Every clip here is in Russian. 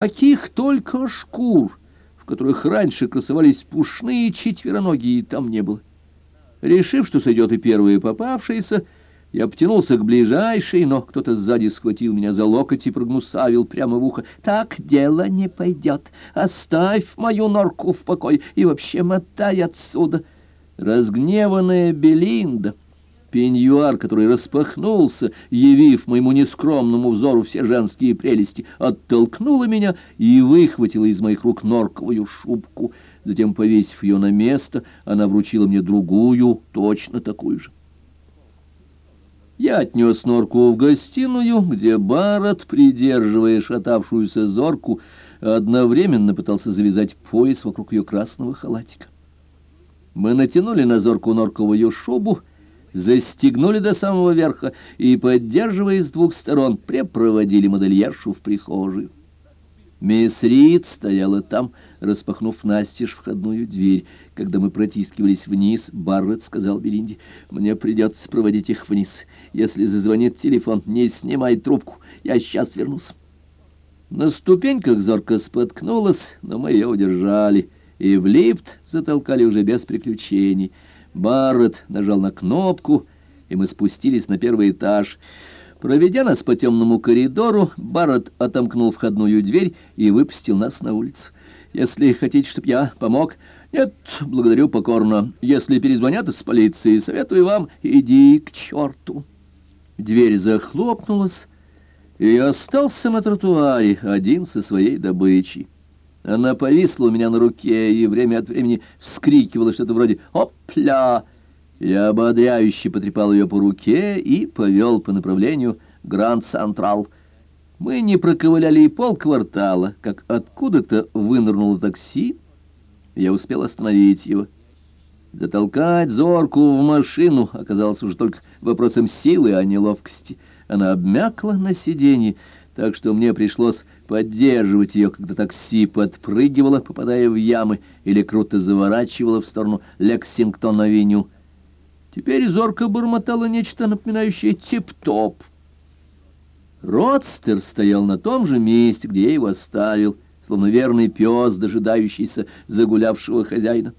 Каких только шкур, в которых раньше красовались пушные четвероногие, там не было. Решив, что сойдет и первые попавшиеся, я потянулся к ближайшей, но кто-то сзади схватил меня за локоть и прогнусавил прямо в ухо. «Так дело не пойдет. Оставь мою норку в покой и вообще мотай отсюда». Разгневанная Белинда Пеньюар, который распахнулся, явив моему нескромному взору все женские прелести, оттолкнула меня и выхватила из моих рук норковую шубку. Затем, повесив ее на место, она вручила мне другую, точно такую же. Я отнес норку в гостиную, где Барретт, придерживая шатавшуюся зорку, одновременно пытался завязать пояс вокруг ее красного халатика. Мы натянули на зорку норковую шубу, застегнули до самого верха и, поддерживая с двух сторон, препроводили модельершу в прихожую. Мисс Рид стояла там, распахнув настежь входную дверь. Когда мы протискивались вниз, Барретт сказал Белинде, «Мне придется проводить их вниз. Если зазвонит телефон, не снимай трубку, я сейчас вернусь». На ступеньках зорко споткнулась, но мы ее удержали, и в лифт затолкали уже без приключений — Барретт нажал на кнопку, и мы спустились на первый этаж. Проведя нас по темному коридору, Барретт отомкнул входную дверь и выпустил нас на улицу. «Если хотите, чтобы я помог...» «Нет, благодарю покорно. Если перезвонят из полиции, советую вам, иди к черту». Дверь захлопнулась, и остался на тротуаре один со своей добычей. Она повисла у меня на руке и время от времени вскрикивала что-то вроде «Опля!». Я ободряюще потрепал ее по руке и повел по направлению Гранд Централ. Мы не проковыляли и полквартала, как откуда-то вынырнуло такси. Я успел остановить его. Затолкать зорку в машину оказалось уже только вопросом силы, а не ловкости. Она обмякла на сиденье, так что мне пришлось поддерживать ее, когда такси подпрыгивало, попадая в ямы, или круто заворачивало в сторону Лексингтон-авеню. Теперь зорко бормотало нечто напоминающее тип-топ. Родстер стоял на том же месте, где я его оставил, словно верный пес, дожидающийся загулявшего хозяина.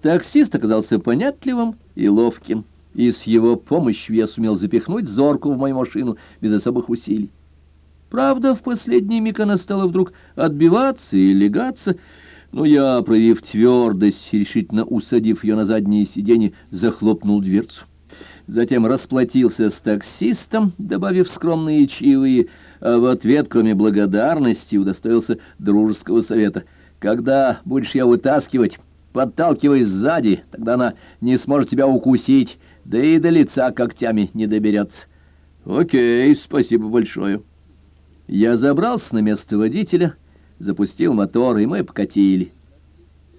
Таксист оказался понятливым и ловким и с его помощью я сумел запихнуть зорку в мою машину без особых усилий. Правда, в последний миг она стала вдруг отбиваться и легаться, но я, проявив твердость, решительно усадив ее на заднее сиденье, захлопнул дверцу. Затем расплатился с таксистом, добавив скромные чаевые, а в ответ, кроме благодарности, удостоился дружеского совета. «Когда будешь я вытаскивать, подталкивай сзади, тогда она не сможет тебя укусить» да и до лица когтями не доберется. Окей, спасибо большое. Я забрался на место водителя, запустил мотор, и мы покатили.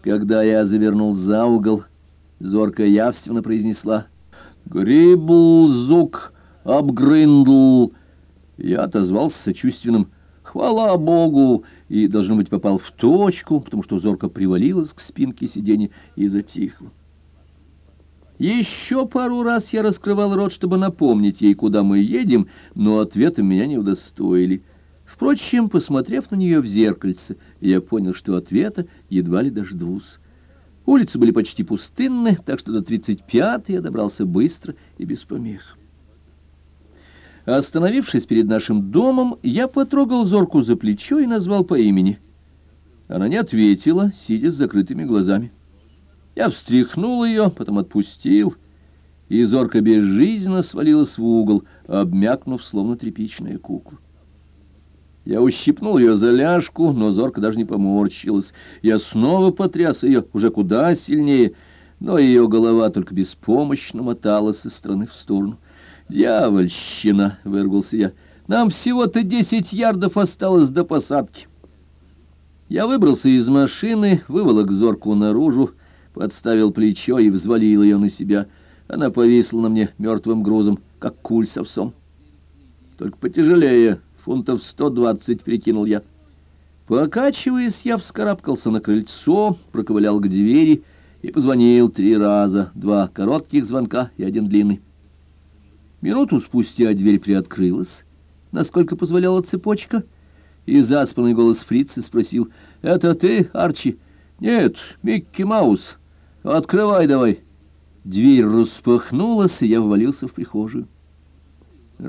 Когда я завернул за угол, зорко явственно произнесла «Грибл, зук, обгрындл». Я отозвался сочувственным «Хвала Богу!» и, должно быть, попал в точку, потому что зорко привалилась к спинке сиденья и затихла. Еще пару раз я раскрывал рот, чтобы напомнить ей, куда мы едем, но ответом меня не удостоили. Впрочем, посмотрев на нее в зеркальце, я понял, что ответа едва ли дождусь. Улицы были почти пустынны, так что до 35-й я добрался быстро и без помех. Остановившись перед нашим домом, я потрогал зорку за плечо и назвал по имени. Она не ответила, сидя с закрытыми глазами. Я встряхнул ее, потом отпустил, и зорко безжизненно свалилась в угол, обмякнув, словно тряпичная кукла. Я ущипнул ее за ляжку, но зорко даже не поморщилась. Я снова потряс ее, уже куда сильнее, но ее голова только беспомощно моталась из стороны в сторону. «Дьявольщина!» — вырвался я. «Нам всего-то десять ярдов осталось до посадки». Я выбрался из машины, выволок зорку наружу, подставил плечо и взвалил ее на себя. Она повисла на мне мертвым грузом, как куль с овсом. Только потяжелее, фунтов сто двадцать, прикинул я. Покачиваясь, я вскарабкался на крыльцо, проковылял к двери и позвонил три раза, два коротких звонка и один длинный. Минуту спустя дверь приоткрылась, насколько позволяла цепочка, И заспанный голос фрица спросил, «Это ты, Арчи?» «Нет, Микки Маус. Открывай давай». Дверь распахнулась, и я ввалился в прихожую.